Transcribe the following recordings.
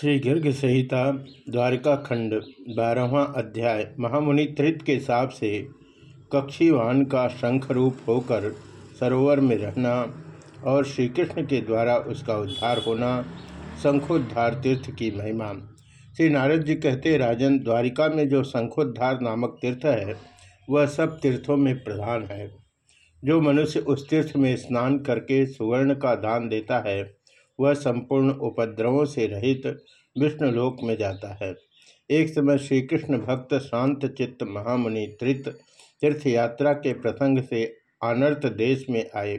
श्री गर्ग संहिता द्वारिका खंड, बारहवा अध्याय, महामुनि त्रित के साप से कक्षीवान का शंख रूप होकर सरोवर में रहना और श्री कृष्ण के द्वारा उसका उद्धार होना शंखोद्धार तीर्थ की महिमा। श्री नारद जी कहते, राजन, द्वारिका में जो शंखोद्धार नामक तीर्थ है, वह सब तीर्थों में प्रधान है। जो मनुष्य उस तीर्थ में स्नान करके सुवर्ण का दान देता है वह संपूर्ण उपद्रवों से रहित विष्णुलोक में जाता है। एक समय श्री कृष्ण भक्त शांत चित्त महामुनि त्रित तीर्थ यात्रा के प्रसंग से अनर्थ देश में आए।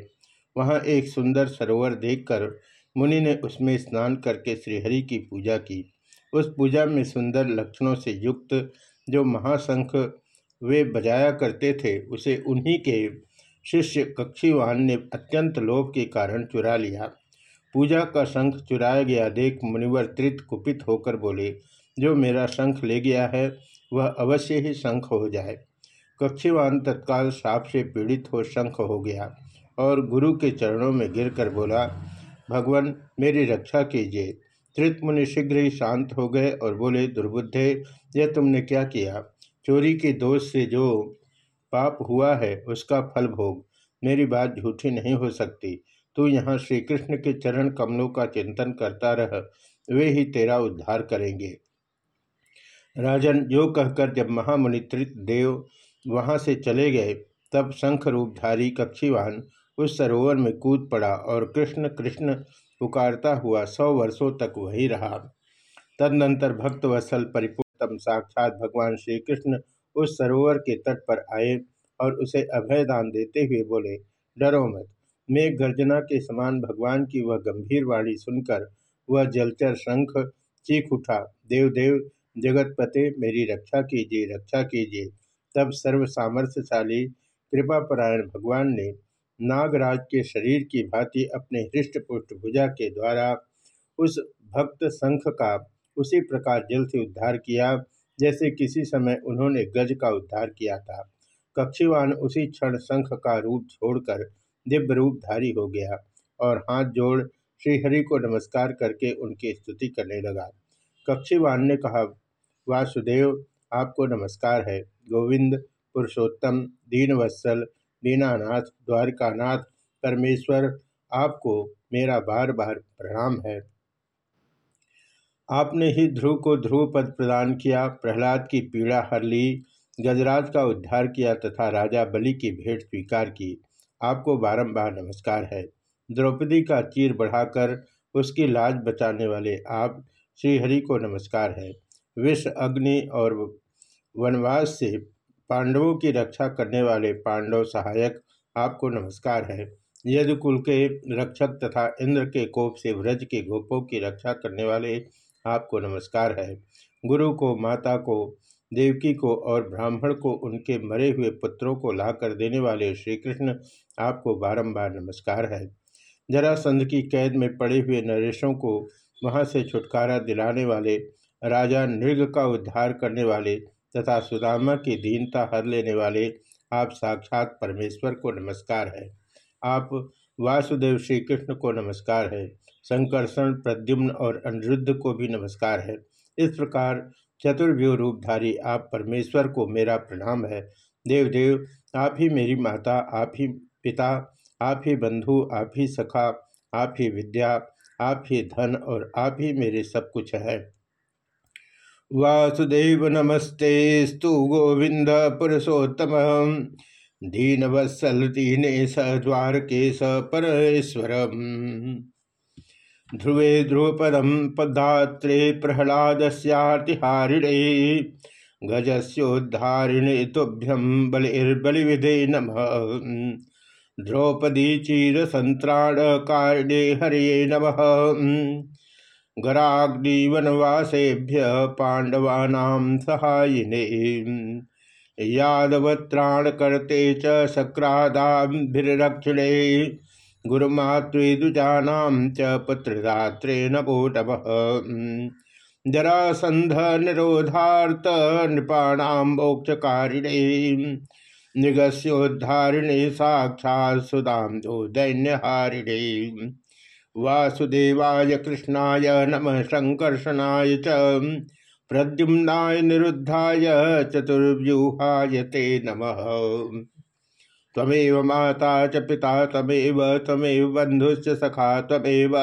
वहाँ एक सुंदर सरोवर देखकर मुनि ने उसमें स्नान करके श्रीहरि की पूजा की। उस पूजा में सुंदर लक्षणों से युक्त जो महाशंख वे बजाया करते थे, उसे उन्हीं के शिष्य कक्षीवान ने अत्यंत लोभ के कारण चुरा लिया। पूजा का शंख चुराया गया। देख मुनिवर त्रित कुपित होकर बोले, जो मेरा शंख ले गया है, वह अवश्य ही शंख हो जाए कक्षीवान तत्काल साप से पीड़ित हो शंख हो गया और गुरु के चरणों में गिरकर बोला, भगवान, मेरी रक्षा कीजिए त्रित मुनि शीघ्र ही शांत हो गए और बोले, दुर्बुद्धे, यह तुमने क्या किया? चोरी के दोष से जो पाप हुआ है, उसका फल भोग। मेरी बात झूठी नहीं हो सकती। तू यहाँ श्री कृष्ण के चरण कमलों का चिंतन करता रह, वे ही तेरा उद्धार करेंगे। राजन जो कहकर जब महामुनित्रित देव वहाँ से चले गए, तब शंख रूपधारी कक्षीवान उस सरोवर में कूद पड़ा और कृष्ण कृष्ण पुकारता हुआ सौ वर्षों तक वही रहा। तदनंतर भक्तवत्सल परिपूर्णतम साक्षात भगवान श्री कृष्ण उस सरोवर के तट पर आए और उसे अभय दान देते हुए बोले, डरो मत। मेघ गर्जना के समान भगवान की वह गंभीर वाणी सुनकर वह जलचर शंख चीख उठा, देवदेव, जगतपते, मेरी रक्षा कीजिए रक्षा कीजिए। तब सर्व सामर्थ्यशाली कृपापरायण भगवान ने नागराज के शरीर की भांति अपने हृष्ट पुष्ट भुजा के द्वारा उस भक्त शंख का उसी प्रकार जल से उद्धार किया, जैसे किसी समय उन्होंने गज का उद्धार किया था। कक्षीवान उसी क्षण शंख का रूप छोड़कर दिव्य रूपधारी हो गया और हाथ जोड़ श्रीहरि को नमस्कार करके उनकी स्तुति करने लगा। कक्षीवान ने कहा, वासुदेव, आपको नमस्कार है। गोविंद, पुरुषोत्तम, दीनवत्सल, दीनानाथ, द्वारकानाथ, परमेश्वर, आपको मेरा बार बार प्रणाम है। आपने ही ध्रुव को ध्रुव पद प्रदान किया, प्रहलाद की पीड़ा हर ली, गजराज का उद्धार किया तथा राजा बलि की भेंट स्वीकार की। आपको बारंबार नमस्कार है। द्रौपदी का चीर बढ़ाकर उसकी लाज बचाने वाले आप श्रीहरि को नमस्कार है। विश्व अग्नि और वनवास से पांडवों की रक्षा करने वाले पांडव सहायक आपको नमस्कार है। यदुकुल के रक्षक तथा इंद्र के कोप से व्रज के गोपों की रक्षा करने वाले आपको नमस्कार है। गुरु को, माता को देवकी को और ब्राह्मण को, उनके मरे हुए पुत्रों को लाकर देने वाले श्री कृष्ण आपको बारंबार नमस्कार है। जरासंध की कैद में पड़े हुए नरेशों को वहाँ से छुटकारा दिलाने वाले, राजा नृग का उद्धार करने वाले तथा सुदामा की दीनता हर लेने वाले आप साक्षात परमेश्वर को नमस्कार है। आप वासुदेव श्री कृष्ण को नमस्कार है। संकर्षण प्रद्युम्न और अनिरुद्ध को भी नमस्कार है। इस प्रकार चतुर्व्यूह रूपधारी, आप परमेश्वर को मेरा प्रणाम है। देव देव आप ही मेरी माता, आप ही पिता, आप ही बंधु, आप ही सखा, आप ही विद्या, आप ही धन और आप ही मेरे सब कुछ है। वासुदेव नमस्ते, स्तु गोविंद पुरुषोत्तम दीनवत्सल दीने स द्वारके स ध्रुवे ध्रुवपदम पदात्रे प्रहलादस्यातिहारिणे गजस्योद्धारिणे तुभ्यम बलिर्बलिविधे नम। द्रौपदी चीर संत्राण कारिणे हरिये नम। गराग्निवनवासेभ्य पांडवानां सहायिने। यादवत्राणकर्ते च गुरुमातृदुजानां च पुत्रदात्रे नभो नमः जरासंध निरोधार्थ नृपाणां मोक्षकारिणे निगस्योद्धारिणे साक्षात् सुदां दैन्यहारिणे वासुदेवाय कृष्णाय नम संकर्षणाय च, प्रद्युम्नाय निरुद्धाय चतुर्व्यूहाय ते नमः। तमेव माता च पिता तमेव तमेव बंधुश्च सखा तमेव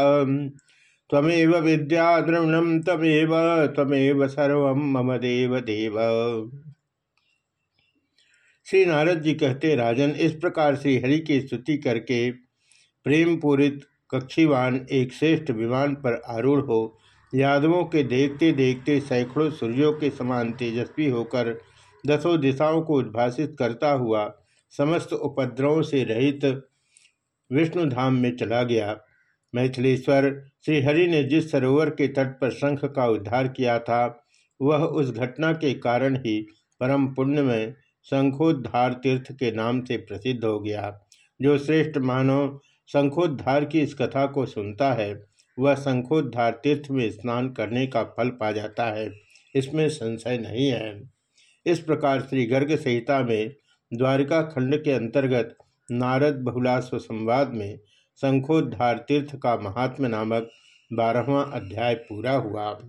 तमेव विद्या द्रवणम तमेव तमेव सर्व मम देव देव श्री नारद जी कहते, राजन, इस प्रकार से हरि की स्तुति करके प्रेम पूरित कक्षीवान एक श्रेष्ठ विमान पर आरूढ़ हो, यादवों के देखते देखते सैकड़ों सूर्यों के समान तेजस्वी होकर दसों दिशाओं को उद्भाषित करता हुआ समस्त उपद्रवों से रहित विष्णुधाम में चला गया। मैथिलेश्वर, श्रीहरि ने जिस सरोवर के तट पर शंख का उद्धार किया था, वह उस घटना के कारण ही परम पुण्य में शंखोद्धार तीर्थ के नाम से प्रसिद्ध हो गया। जो श्रेष्ठ मानव शंखोद्धार की इस कथा को सुनता है, वह शंखोद्धार तीर्थ में स्नान करने का फल पा जाता है। इसमें संशय नहीं है। इस प्रकार श्री गर्ग संहिता में द्वारिका खंड के अंतर्गत नारद बहुलास्व संवाद में शंखोद्धार तीर्थ का महात्म नामक बारहवा अध्याय पूरा हुआ।